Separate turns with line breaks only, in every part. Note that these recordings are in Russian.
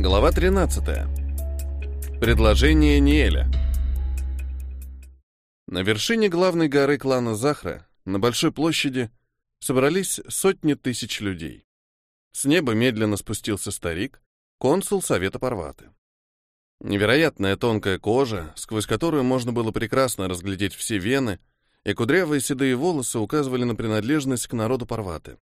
Глава 13. Предложение Ниэля. На вершине главной горы клана Захра, на большой площади, собрались сотни тысяч людей. С неба медленно спустился старик, консул Совета Парваты. Невероятная тонкая кожа, сквозь которую можно было прекрасно разглядеть все вены, и кудрявые седые волосы указывали на принадлежность к народу Парваты.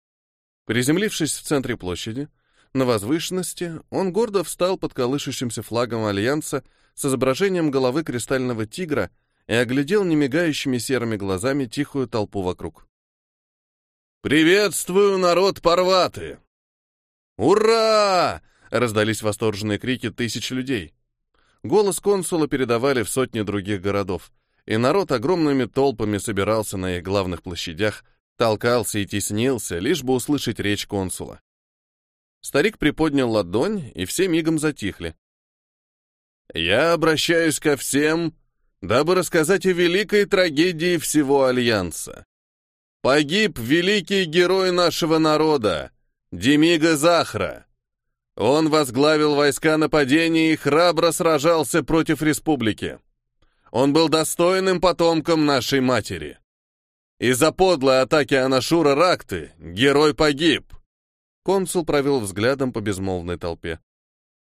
Приземлившись в центре площади, на возвышенности он гордо встал под колышущимся флагом Альянса с изображением головы кристального тигра и оглядел немигающими серыми глазами тихую толпу вокруг. «Приветствую, народ Парваты!» «Ура!» — раздались восторженные крики тысяч людей. Голос консула передавали в сотни других городов, и народ огромными толпами собирался на их главных площадях, толкался и теснился, лишь бы услышать речь консула. Старик приподнял ладонь, и все мигом затихли. «Я обращаюсь ко всем, дабы рассказать о великой трагедии всего Альянса. Погиб великий герой нашего народа, Демига Захра. Он возглавил войска нападения и храбро сражался против республики. Он был достойным потомком нашей матери. Из-за подлой атаки Анашура Ракты герой погиб. Консул провел взглядом по безмолвной толпе.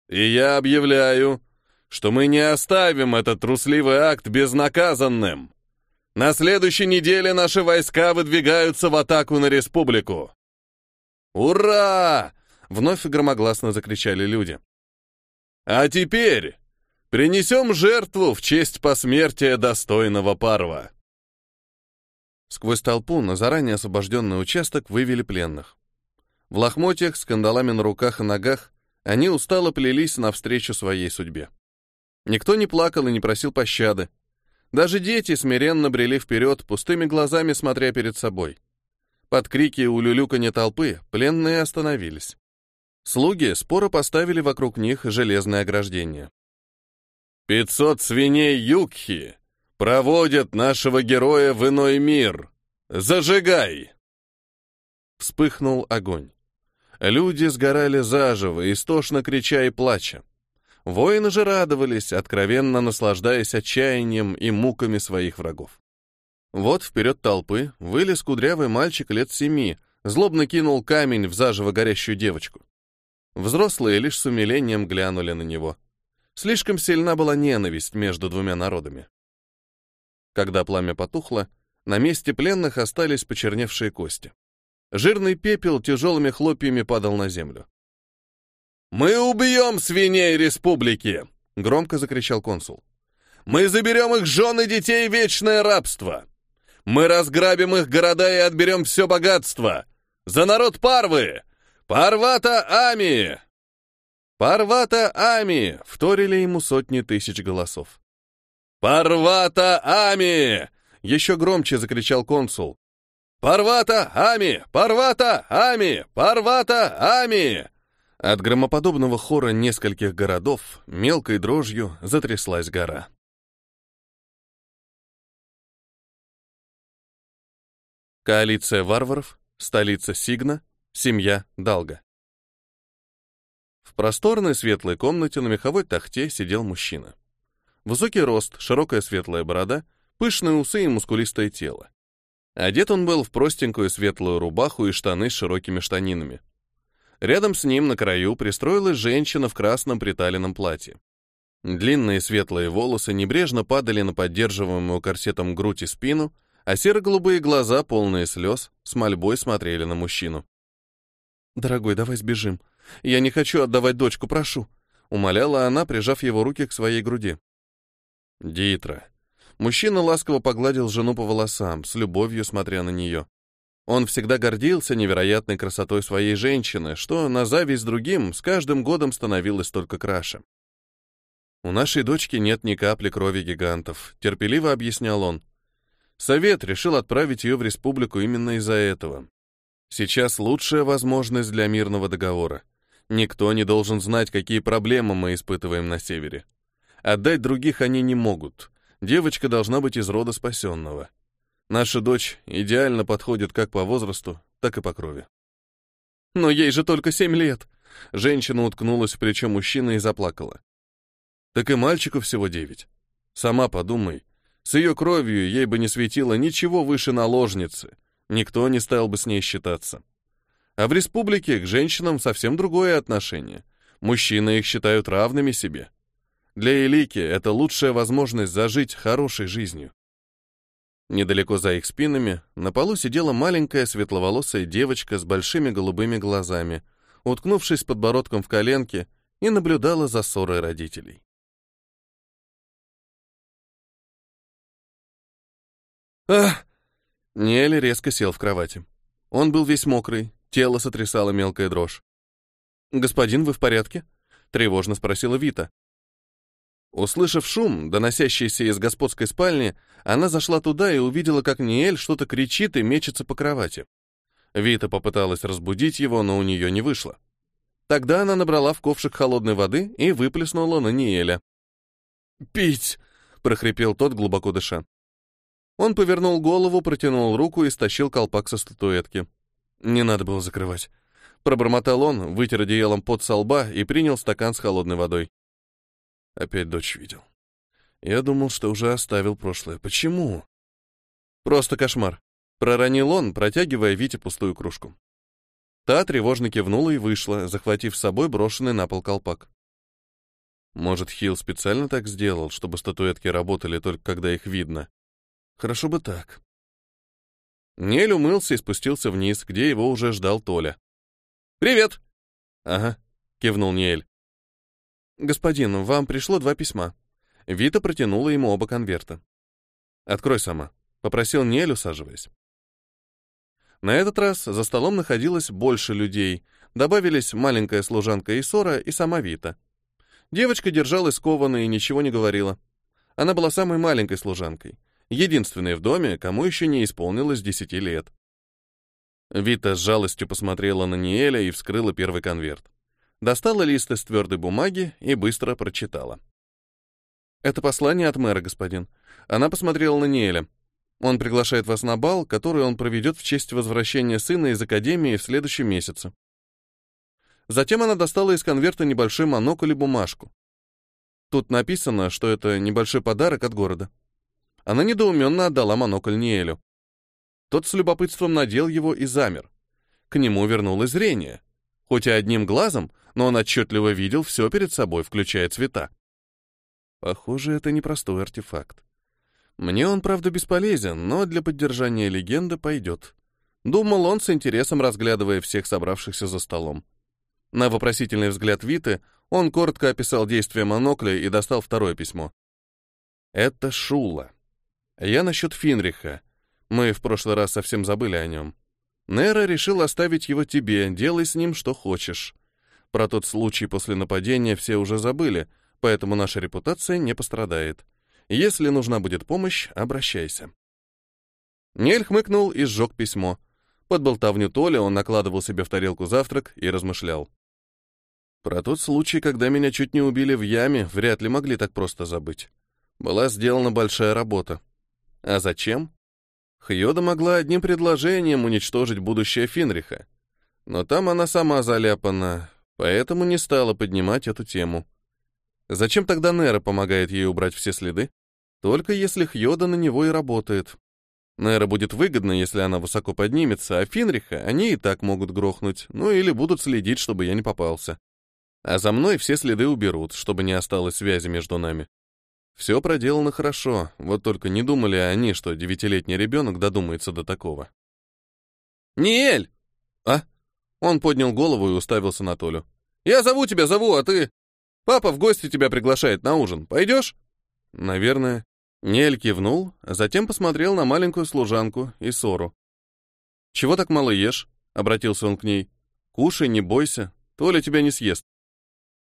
«И я объявляю, что мы не оставим этот трусливый акт безнаказанным. На следующей неделе наши войска выдвигаются в атаку на республику». «Ура!» — вновь громогласно закричали люди. «А теперь принесем жертву в честь посмертия достойного парва». Сквозь толпу на заранее освобожденный участок вывели пленных. В лохмотьях, с кандалами на руках и ногах, они устало плелись навстречу своей судьбе. Никто не плакал и не просил пощады. Даже дети смиренно брели вперед, пустыми глазами смотря перед собой. Под крики и улюлюканье толпы пленные остановились. Слуги споро поставили вокруг них железное ограждение. «Пятьсот свиней Юкхи проводят нашего героя в иной мир! Зажигай!» Вспыхнул огонь. Люди сгорали заживо, истошно крича и плача. Воины же радовались, откровенно наслаждаясь отчаянием и муками своих врагов. Вот вперед толпы вылез кудрявый мальчик лет семи, злобно кинул камень в заживо горящую девочку. Взрослые лишь с умилением глянули на него. Слишком сильна была ненависть между двумя народами. Когда пламя потухло, на месте пленных остались почерневшие кости. Жирный пепел тяжелыми хлопьями падал на землю. «Мы убьем свиней республики!» — громко закричал консул. «Мы заберем их жен и детей вечное рабство! Мы разграбим их города и отберем все богатство! За народ Парвы! Парвата Ами!» «Парвата Ами!» — вторили ему сотни тысяч голосов. «Парвата Ами!» — еще громче закричал консул. «Парвата! Ами! Парвата! Ами! Парвата! Ами!» От громоподобного хора нескольких городов мелкой дрожью затряслась гора. Коалиция варваров, столица Сигна, семья Далга. В просторной светлой комнате на меховой тахте сидел мужчина. Высокий рост, широкая светлая борода, пышные усы и мускулистое тело. Одет он был в простенькую светлую рубаху и штаны с широкими штанинами. Рядом с ним на краю пристроилась женщина в красном приталенном платье. Длинные светлые волосы небрежно падали на поддерживаемую корсетом грудь и спину, а серо-голубые глаза, полные слез, с мольбой смотрели на мужчину. «Дорогой, давай сбежим. Я не хочу отдавать дочку, прошу», — умоляла она, прижав его руки к своей груди. «Дитра, Мужчина ласково погладил жену по волосам, с любовью смотря на нее. Он всегда гордился невероятной красотой своей женщины, что на зависть другим с каждым годом становилось только краше. «У нашей дочки нет ни капли крови гигантов», — терпеливо объяснял он. Совет решил отправить ее в республику именно из-за этого. Сейчас лучшая возможность для мирного договора. Никто не должен знать, какие проблемы мы испытываем на севере. Отдать других они не могут, Девочка должна быть из рода спасенного. Наша дочь идеально подходит как по возрасту, так и по крови. «Но ей же только семь лет!» Женщина уткнулась в плечо мужчины и заплакала. Так и мальчику всего девять. Сама подумай. С ее кровью ей бы не светило ничего выше наложницы. Никто не стал бы с ней считаться. А в республике к женщинам совсем другое отношение. Мужчины их считают равными себе. Для Элики это лучшая возможность зажить хорошей жизнью. Недалеко за их спинами на полу сидела маленькая светловолосая девочка с большими голубыми глазами, уткнувшись подбородком в коленки, и наблюдала за ссорой родителей. «Ах!» Ниэль резко сел в кровати. Он был весь мокрый, тело сотрясало мелкая дрожь. «Господин, вы в порядке?» — тревожно спросила Вита. Услышав шум, доносящийся из господской спальни, она зашла туда и увидела, как Ниэль что-то кричит и мечется по кровати. Вита попыталась разбудить его, но у нее не вышло. Тогда она набрала в ковшик холодной воды и выплеснула на Ниэля. «Пить!» — прохрипел тот, глубоко дыша. Он повернул голову, протянул руку и стащил колпак со статуэтки. Не надо было закрывать. Пробормотал он, вытер одеялом под со лба и принял стакан с холодной водой. Опять дочь видел. Я думал, что уже оставил прошлое. Почему? Просто кошмар. Проронил он, протягивая Вите пустую кружку. Та тревожно кивнула и вышла, захватив с собой брошенный на пол колпак. Может, Хилл специально так сделал, чтобы статуэтки работали только когда их видно? Хорошо бы так. Нель умылся и спустился вниз, где его уже ждал Толя. «Привет!» «Ага», — кивнул Нель. «Господин, вам пришло два письма». Вита протянула ему оба конверта. «Открой сама», — попросил Нель, усаживаясь. На этот раз за столом находилось больше людей. Добавились маленькая служанка Исора и сама Вита. Девочка держалась скованно и ничего не говорила. Она была самой маленькой служанкой, единственной в доме, кому еще не исполнилось десяти лет. Вита с жалостью посмотрела на Ниэля и вскрыла первый конверт достала лист из твердой бумаги и быстро прочитала. «Это послание от мэра, господин». Она посмотрела на Ниэля. «Он приглашает вас на бал, который он проведет в честь возвращения сына из академии в следующем месяце». Затем она достала из конверта небольшой монокль и бумажку. Тут написано, что это небольшой подарок от города. Она недоуменно отдала монокль Ниэлю. Тот с любопытством надел его и замер. К нему вернулось зрение. Хоть и одним глазом, но он отчетливо видел все перед собой, включая цвета. Похоже, это непростой артефакт. Мне он, правда, бесполезен, но для поддержания легенды пойдет. Думал он с интересом, разглядывая всех собравшихся за столом. На вопросительный взгляд Виты он коротко описал действия монокля и достал второе письмо. «Это Шула. Я насчет Финриха. Мы в прошлый раз совсем забыли о нем. Нера решил оставить его тебе, делай с ним что хочешь. Про тот случай после нападения все уже забыли, поэтому наша репутация не пострадает. Если нужна будет помощь, обращайся. Нель хмыкнул и сжег письмо. Под болтовню Толи он накладывал себе в тарелку завтрак и размышлял. Про тот случай, когда меня чуть не убили в яме, вряд ли могли так просто забыть. Была сделана большая работа. А зачем? Хьода могла одним предложением уничтожить будущее Финриха. Но там она сама заляпана, Поэтому не стала поднимать эту тему. Зачем тогда Нера помогает ей убрать все следы? Только если Хьода на него и работает. Нера будет выгодно, если она высоко поднимется, а Финриха они и так могут грохнуть, ну или будут следить, чтобы я не попался. А за мной все следы уберут, чтобы не осталось связи между нами. Все проделано хорошо, вот только не думали они, что девятилетний ребенок додумается до такого. «Ниэль!» «А?» Он поднял голову и уставился на Толю. «Я зову тебя, зову, а ты...» «Папа в гости тебя приглашает на ужин. Пойдешь?» «Наверное». Нель кивнул, а затем посмотрел на маленькую служанку и Сору. «Чего так мало ешь?» — обратился он к ней. «Кушай, не бойся, Толя тебя не съест».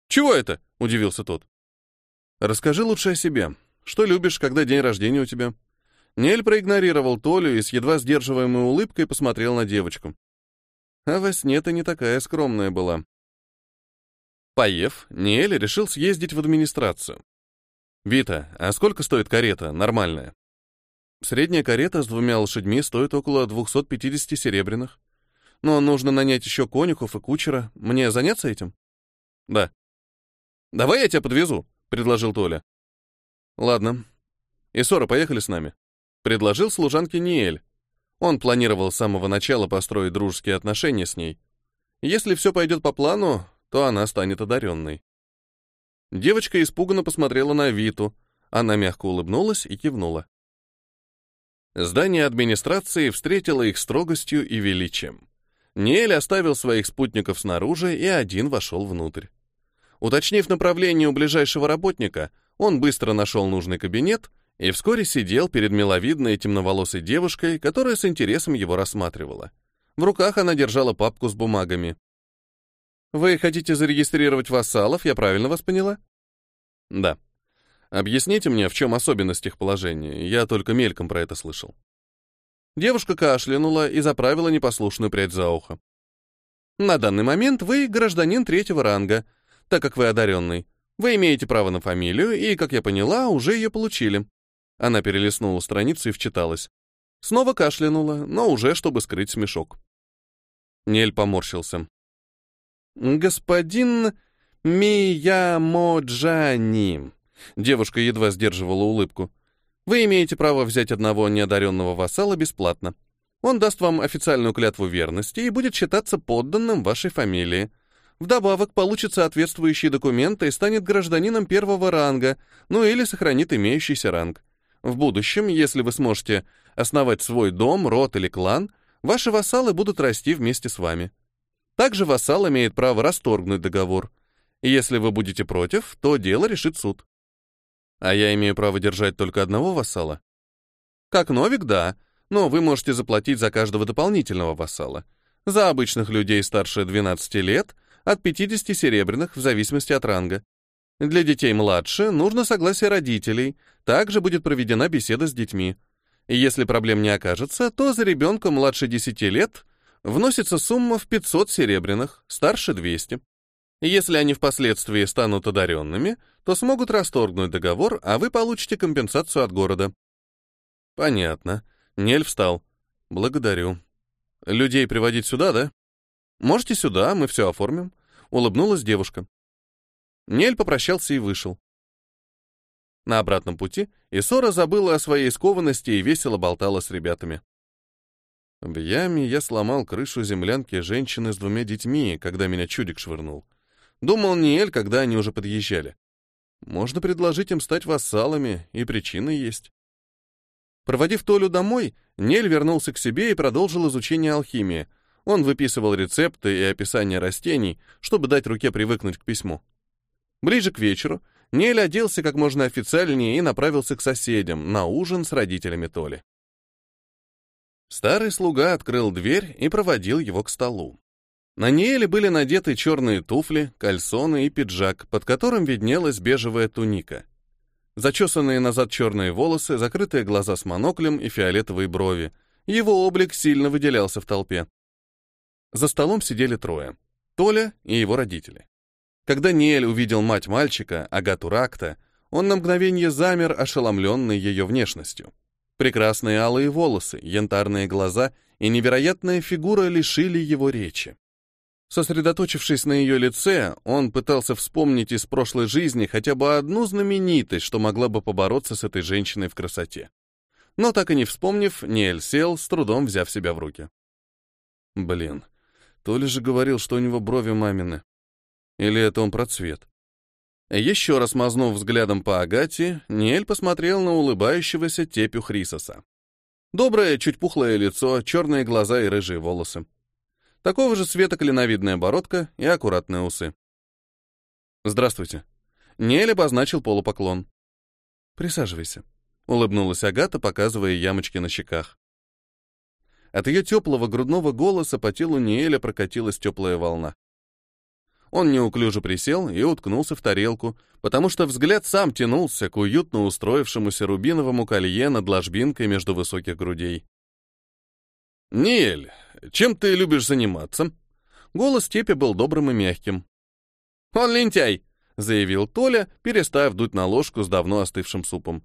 «Чего это?» — удивился тот. «Расскажи лучше о себе. Что любишь, когда день рождения у тебя?» Нель проигнорировал Толю и с едва сдерживаемой улыбкой посмотрел на девочку. А во сне ты не такая скромная была. Поев, Ниэль решил съездить в администрацию. «Вита, а сколько стоит карета, нормальная?» Средняя карета с двумя лошадьми стоит около 250 серебряных. Но нужно нанять еще конюхов и кучера. Мне заняться этим? Да. Давай я тебя подвезу, предложил Толя. Ладно. Исора, поехали с нами. Предложил служанке Ниэль. Он планировал с самого начала построить дружеские отношения с ней. Если все пойдет по плану, то она станет одаренной. Девочка испуганно посмотрела на Виту. Она мягко улыбнулась и кивнула. Здание администрации встретило их строгостью и величием. Ниэль оставил своих спутников снаружи, и один вошел внутрь. Уточнив направление у ближайшего работника, он быстро нашел нужный кабинет и вскоре сидел перед миловидной темноволосой девушкой, которая с интересом его рассматривала. В руках она держала папку с бумагами. «Вы хотите зарегистрировать вассалов, я правильно вас поняла?» «Да», Объясните мне, в чем особенность их положения? Я только мельком про это слышал. Девушка кашлянула и заправила непослушную прядь за ухо. На данный момент вы гражданин третьего ранга, так как вы одаренный. Вы имеете право на фамилию, и, как я поняла, уже ее получили. Она перелистнула страницу и вчиталась. Снова кашлянула, но уже чтобы скрыть смешок. Нель поморщился. «Господин Миямоджани», Девушка едва сдерживала улыбку. Вы имеете право взять одного неодаренного вассала бесплатно. Он даст вам официальную клятву верности и будет считаться подданным вашей фамилии. Вдобавок получит соответствующие документы и станет гражданином первого ранга, ну или сохранит имеющийся ранг. В будущем, если вы сможете основать свой дом, род или клан, ваши вассалы будут расти вместе с вами. Также вассал имеет право расторгнуть договор. Если вы будете против, то дело решит суд. А я имею право держать только одного вассала? Как новик, да, но вы можете заплатить за каждого дополнительного вассала. За обычных людей старше 12 лет от 50 серебряных в зависимости от ранга. Для детей младше нужно согласие родителей, также будет проведена беседа с детьми. Если проблем не окажется, то за ребенка младше 10 лет вносится сумма в 500 серебряных, старше 200. Если они впоследствии станут одаренными, то смогут расторгнуть договор, а вы получите компенсацию от города. Понятно. Нель встал. Благодарю. Людей приводить сюда, да? Можете сюда, мы все оформим. Улыбнулась девушка. Нель попрощался и вышел. На обратном пути Исора забыла о своей скованности и весело болтала с ребятами. В яме я сломал крышу землянки женщины с двумя детьми, когда меня чудик швырнул. Думал Ниэль, когда они уже подъезжали. Можно предложить им стать вассалами, и причины есть. Проводив Толю домой, Нель вернулся к себе и продолжил изучение алхимии. Он выписывал рецепты и описания растений, чтобы дать руке привыкнуть к письму. Ближе к вечеру Нель оделся как можно официальнее и направился к соседям на ужин с родителями Толи. Старый слуга открыл дверь и проводил его к столу. На Ниэле были надеты черные туфли, кальсоны и пиджак, под которым виднелась бежевая туника. Зачесанные назад черные волосы, закрытые глаза с моноклем и фиолетовые брови. Его облик сильно выделялся в толпе. За столом сидели трое. Толя и его родители. Когда Ниэль увидел мать мальчика, Агату Ракта, он на мгновение замер, ошеломленный ее внешностью. Прекрасные алые волосы, янтарные глаза и невероятная фигура лишили его речи. Сосредоточившись на ее лице, он пытался вспомнить из прошлой жизни хотя бы одну знаменитость, что могла бы побороться с этой женщиной в красоте. Но так и не вспомнив, Ниэль сел, с трудом взяв себя в руки. Блин, то ли же говорил, что у него брови мамины. Или это он про цвет? Еще раз мазнув взглядом по Агате, Ниэль посмотрел на улыбающегося Тепю Хрисоса. Доброе, чуть пухлое лицо, черные глаза и рыжие волосы. Такого же цвета клиновидная бородка и аккуратные усы. «Здравствуйте». Нель обозначил полупоклон. «Присаживайся», — улыбнулась Агата, показывая ямочки на щеках. От ее теплого грудного голоса по телу Ниэля прокатилась теплая волна. Он неуклюже присел и уткнулся в тарелку, потому что взгляд сам тянулся к уютно устроившемуся рубиновому колье над ложбинкой между высоких грудей. «Ниэль, чем ты любишь заниматься?» Голос Тепи был добрым и мягким. «Он лентяй!» — заявил Толя, перестав дуть на ложку с давно остывшим супом.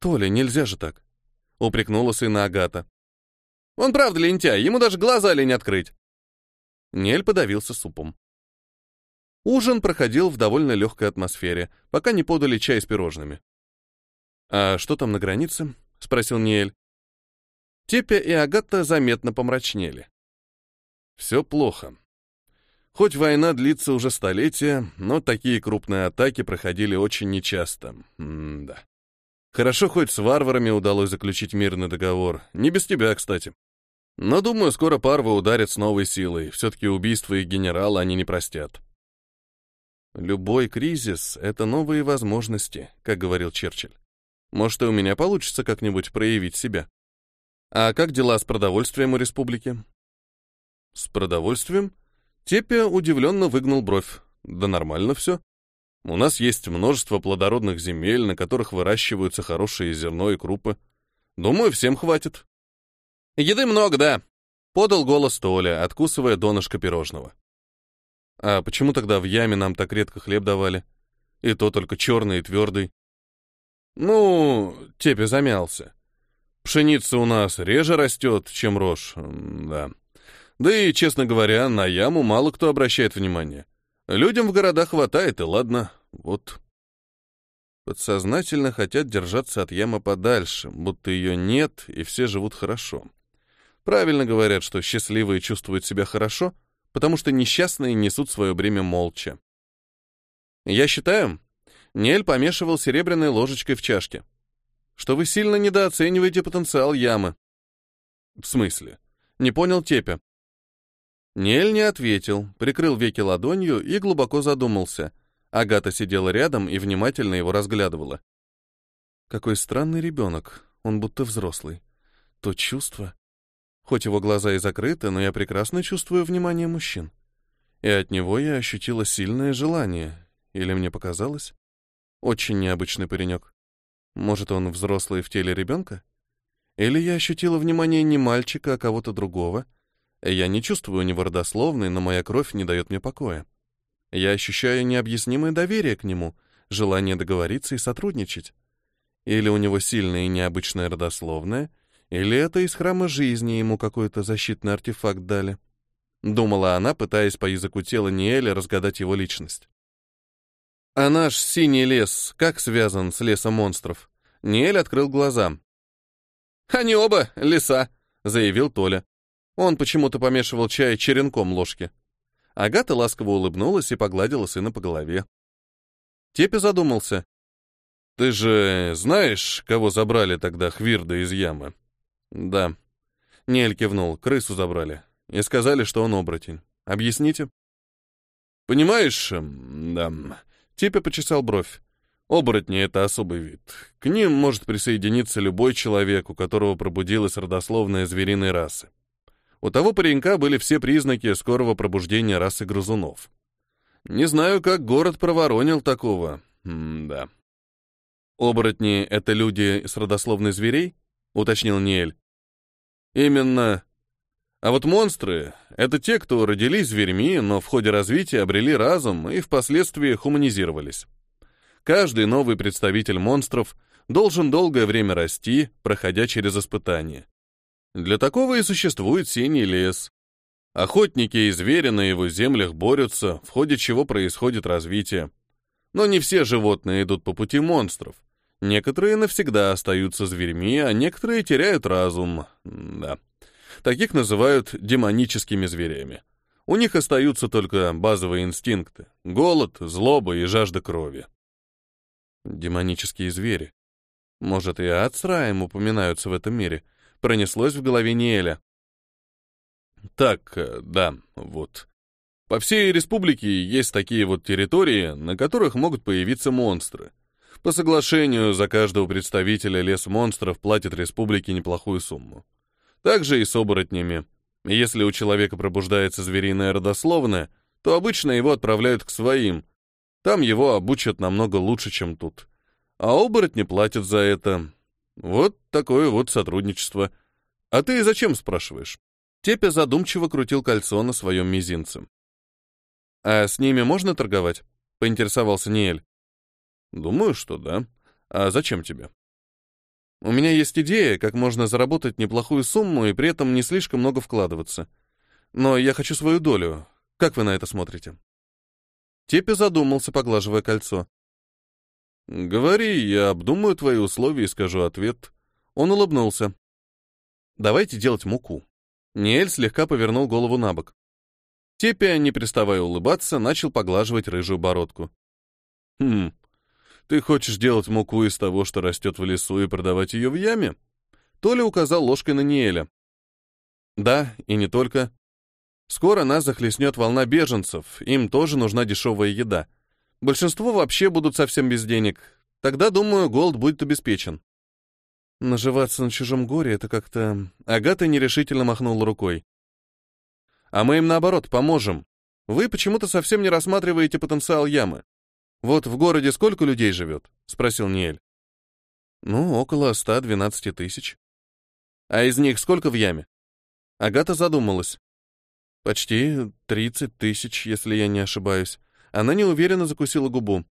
«Толя, нельзя же так!» — упрекнула сына Агата. Он правда лентяй, ему даже глаза лень открыть. Нель подавился супом. Ужин проходил в довольно легкой атмосфере, пока не подали чай с пирожными. «А что там на границе?» — спросил Ниэль. Тепя и Агата заметно помрачнели. «Все плохо. Хоть война длится уже столетия, но такие крупные атаки проходили очень нечасто. М да. Хорошо, хоть с варварами удалось заключить мирный договор. Не без тебя, кстати. Но, думаю, скоро Парвы ударят с новой силой. Все-таки убийство их генерала они не простят. Любой кризис — это новые возможности, как говорил Черчилль. Может, и у меня получится как-нибудь проявить себя. А как дела с продовольствием у республики? С продовольствием? Тепя удивленно выгнул бровь. Да нормально все. У нас есть множество плодородных земель, на которых выращиваются хорошие зерно и крупы. Думаю, всем хватит. Еды много, да, подал голос Толя, откусывая донышко пирожного. А почему тогда в яме нам так редко хлеб давали? И то только черный и твердый. Ну, Тепе замялся. Пшеница у нас реже растет, чем рожь, да. Да и, честно говоря, на яму мало кто обращает внимание. Людям в городах хватает, и ладно, вот. Подсознательно хотят держаться от ямы подальше, будто ее нет, и все живут хорошо. Правильно говорят, что счастливые чувствуют себя хорошо, потому что несчастные несут свое бремя молча. Я считаю, Нель помешивал серебряной ложечкой в чашке, что вы сильно недооцениваете потенциал ямы. В смысле? Не понял Тепя. Нель не ответил, прикрыл веки ладонью и глубоко задумался. Агата сидела рядом и внимательно его разглядывала. Какой странный ребенок, он будто взрослый. То чувство. Хоть его глаза и закрыты, но я прекрасно чувствую внимание мужчин. И от него я ощутила сильное желание. Или мне показалось? Очень необычный паренек. Может, он взрослый в теле ребенка? Или я ощутила внимание не мальчика, а кого-то другого — я не чувствую него родословной, но моя кровь не дает мне покоя. Я ощущаю необъяснимое доверие к нему, желание договориться и сотрудничать. Или у него сильная и необычная родословная, или это из храма жизни ему какой-то защитный артефакт дали. Думала она, пытаясь по языку тела Ниэля разгадать его личность. А наш синий лес как связан с лесом монстров? Ниэль открыл глаза. «Они оба леса», — заявил Толя. Он почему-то помешивал чай черенком ложки. Агата ласково улыбнулась и погладила сына по голове. Тепе задумался. «Ты же знаешь, кого забрали тогда Хвирда из ямы?» «Да». Нель кивнул, крысу забрали. И сказали, что он оборотень. Объясните? «Понимаешь, да...» Тепе почесал бровь. Оборотни — это особый вид. К ним может присоединиться любой человек, у которого пробудилась родословная звериной расы. У того паренька были все признаки скорого пробуждения расы грызунов. Не знаю, как город проворонил такого. М да. Оборотни — это люди с родословной зверей? Уточнил Ниэль. Именно. А вот монстры — это те, кто родились зверьми, но в ходе развития обрели разум и впоследствии хуманизировались. Каждый новый представитель монстров должен долгое время расти, проходя через испытания. Для такого и существует синий лес. Охотники и звери на его землях борются, в ходе чего происходит развитие. Но не все животные идут по пути монстров. Некоторые навсегда остаются зверьми, а некоторые теряют разум. Да. Таких называют демоническими зверями. У них остаются только базовые инстинкты — голод, злоба и жажда крови. Демонические звери. Может, и ад с раем упоминаются в этом мире — пронеслось в голове Ниэля. Так, э, да, вот. По всей республике есть такие вот территории, на которых могут появиться монстры. По соглашению за каждого представителя лес монстров платит республике неплохую сумму. Также и с оборотнями. Если у человека пробуждается звериная родословная, то обычно его отправляют к своим. Там его обучат намного лучше, чем тут. А оборотни платят за это. Вот такое вот сотрудничество. А ты зачем спрашиваешь? Тепе задумчиво крутил кольцо на своем мизинце. А с ними можно торговать? Поинтересовался Ниэль. Думаю, что да. А зачем тебе? У меня есть идея, как можно заработать неплохую сумму и при этом не слишком много вкладываться. Но я хочу свою долю. Как вы на это смотрите?» Тепи задумался, поглаживая кольцо. «Говори, я обдумаю твои условия и скажу ответ». Он улыбнулся. «Давайте делать муку». Ниэль слегка повернул голову на бок. Тепи, не переставая улыбаться, начал поглаживать рыжую бородку. «Хм, ты хочешь делать муку из того, что растет в лесу, и продавать ее в яме?» Толя указал ложкой на Ниэля. «Да, и не только. Скоро нас захлестнет волна беженцев, им тоже нужна дешевая еда. Большинство вообще будут совсем без денег. Тогда, думаю, голод будет обеспечен. Наживаться на чужом горе — это как-то... Агата нерешительно махнула рукой. А мы им, наоборот, поможем. Вы почему-то совсем не рассматриваете потенциал ямы. Вот в городе сколько людей живет? Спросил Ниэль. Ну, около 112 тысяч. А из них сколько в яме? Агата задумалась. Почти 30 тысяч, если я не ошибаюсь. Она неуверенно закусила губу.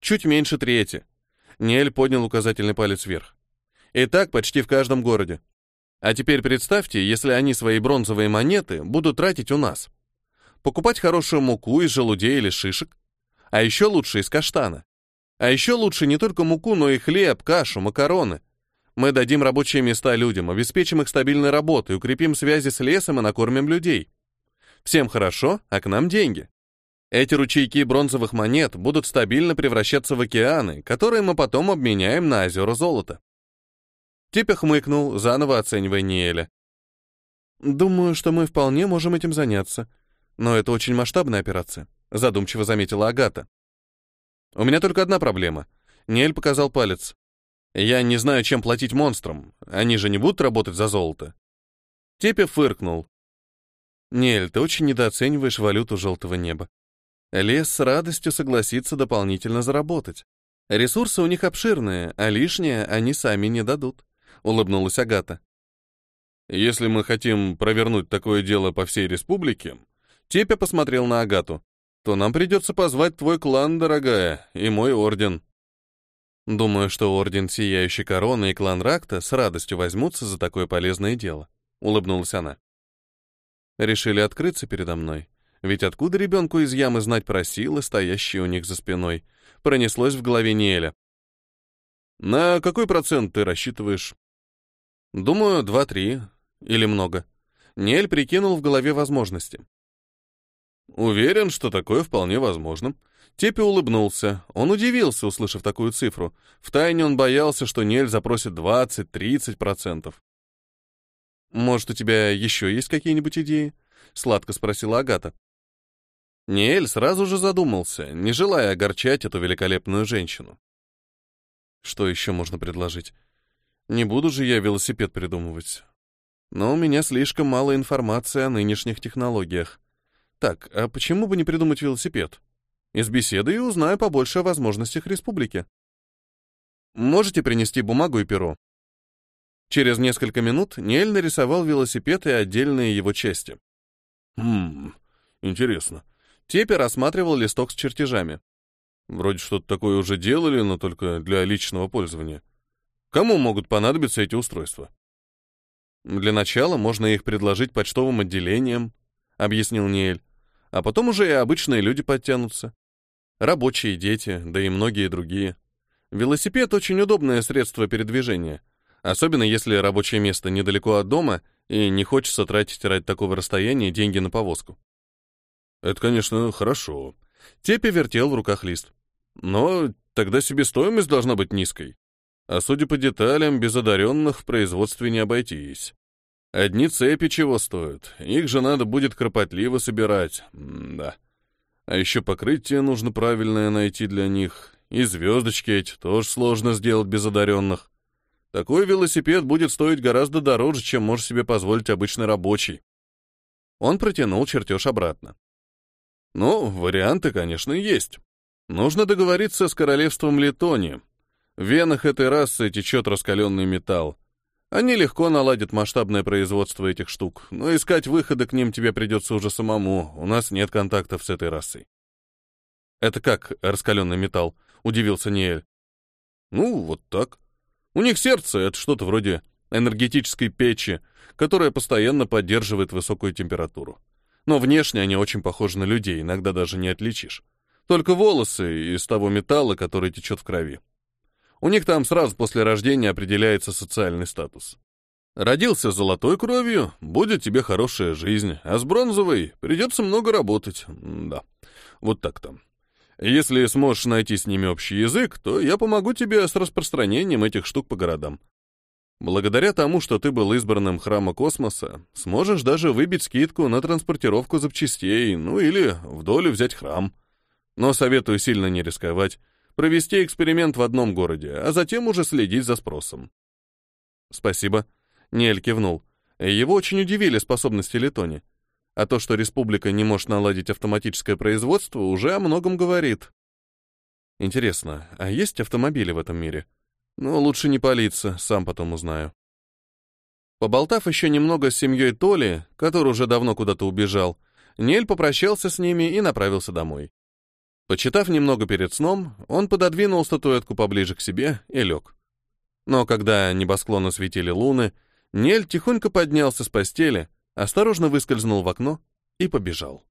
Чуть меньше трети. Ниэль поднял указательный палец вверх. И так почти в каждом городе. А теперь представьте, если они свои бронзовые монеты будут тратить у нас. Покупать хорошую муку из желудей или шишек. А еще лучше из каштана. А еще лучше не только муку, но и хлеб, кашу, макароны. Мы дадим рабочие места людям, обеспечим их стабильной работой, укрепим связи с лесом и накормим людей. Всем хорошо, а к нам деньги. Эти ручейки бронзовых монет будут стабильно превращаться в океаны, которые мы потом обменяем на озера золота. Типа хмыкнул, заново оценивая Ниэля. «Думаю, что мы вполне можем этим заняться. Но это очень масштабная операция», — задумчиво заметила Агата. «У меня только одна проблема». Ниэль показал палец. «Я не знаю, чем платить монстрам. Они же не будут работать за золото». Тепе фыркнул. «Нель, ты очень недооцениваешь валюту желтого неба. Лес с радостью согласится дополнительно заработать. Ресурсы у них обширные, а лишнее они сами не дадут», — улыбнулась Агата. «Если мы хотим провернуть такое дело по всей республике», Тепя посмотрел на Агату, то нам придется позвать твой клан, дорогая, и мой орден. Думаю, что орден Сияющей Короны и клан Ракта с радостью возьмутся за такое полезное дело, улыбнулась она. Решили открыться передо мной. Ведь откуда ребенку из ямы знать про силы, стоящие у них за спиной? Пронеслось в голове Ниэля. На какой процент ты рассчитываешь? Думаю, два-три. Или много. Ниэль прикинул в голове возможности. Уверен, что такое вполне возможно. Тепи улыбнулся. Он удивился, услышав такую цифру. Втайне он боялся, что Нель запросит 20-30%. «Может, у тебя еще есть какие-нибудь идеи?» — сладко спросила Агата. Ниэль сразу же задумался, не желая огорчать эту великолепную женщину. Что еще можно предложить? Не буду же я велосипед придумывать. Но у меня слишком мало информации о нынешних технологиях. Так, а почему бы не придумать велосипед? Из беседы и узнаю побольше о возможностях республики. Можете принести бумагу и перо? Через несколько минут Ниэль нарисовал велосипед и отдельные его части. Хм, интересно. Тепер рассматривал листок с чертежами. Вроде что-то такое уже делали, но только для личного пользования. Кому могут понадобиться эти устройства? Для начала можно их предложить почтовым отделениям, объяснил Ниэль. А потом уже и обычные люди подтянутся. Рабочие, дети, да и многие другие. Велосипед очень удобное средство передвижения, особенно если рабочее место недалеко от дома и не хочется тратить ради такого расстояния деньги на повозку. Это, конечно, хорошо. Тепи вертел в руках лист. Но тогда себестоимость должна быть низкой. А судя по деталям, без одаренных в производстве не обойтись. Одни цепи чего стоят, их же надо будет кропотливо собирать. М да. А еще покрытие нужно правильное найти для них. И звездочки эти тоже сложно сделать без одаренных. Такой велосипед будет стоить гораздо дороже, чем может себе позволить обычный рабочий. Он протянул чертеж обратно. Ну, варианты, конечно, есть. Нужно договориться с королевством Литония. В венах этой расы течет раскаленный металл. Они легко наладят масштабное производство этих штук, но искать выходы к ним тебе придется уже самому, у нас нет контактов с этой расой. «Это как раскаленный металл?» — удивился Ниэль. «Ну, вот так. У них сердце — это что-то вроде энергетической печи, которая постоянно поддерживает высокую температуру. Но внешне они очень похожи на людей, иногда даже не отличишь. Только волосы из того металла, который течет в крови. У них там сразу после рождения определяется социальный статус. Родился золотой кровью, будет тебе хорошая жизнь, а с бронзовой придется много работать. Да, вот так там. Если сможешь найти с ними общий язык, то я помогу тебе с распространением этих штук по городам. Благодаря тому, что ты был избранным храма космоса, сможешь даже выбить скидку на транспортировку запчастей, ну или в долю взять храм. Но советую сильно не рисковать, провести эксперимент в одном городе, а затем уже следить за спросом. Спасибо. Нель кивнул. Его очень удивили способности Литони. А то, что республика не может наладить автоматическое производство, уже о многом говорит. Интересно, а есть автомобили в этом мире? Ну, лучше не палиться, сам потом узнаю. Поболтав еще немного с семьей Толи, который уже давно куда-то убежал, Нель попрощался с ними и направился домой. Почитав немного перед сном, он пододвинул статуэтку поближе к себе и лег. Но когда небосклоны светили луны, Нель тихонько поднялся с постели, осторожно выскользнул в окно и побежал.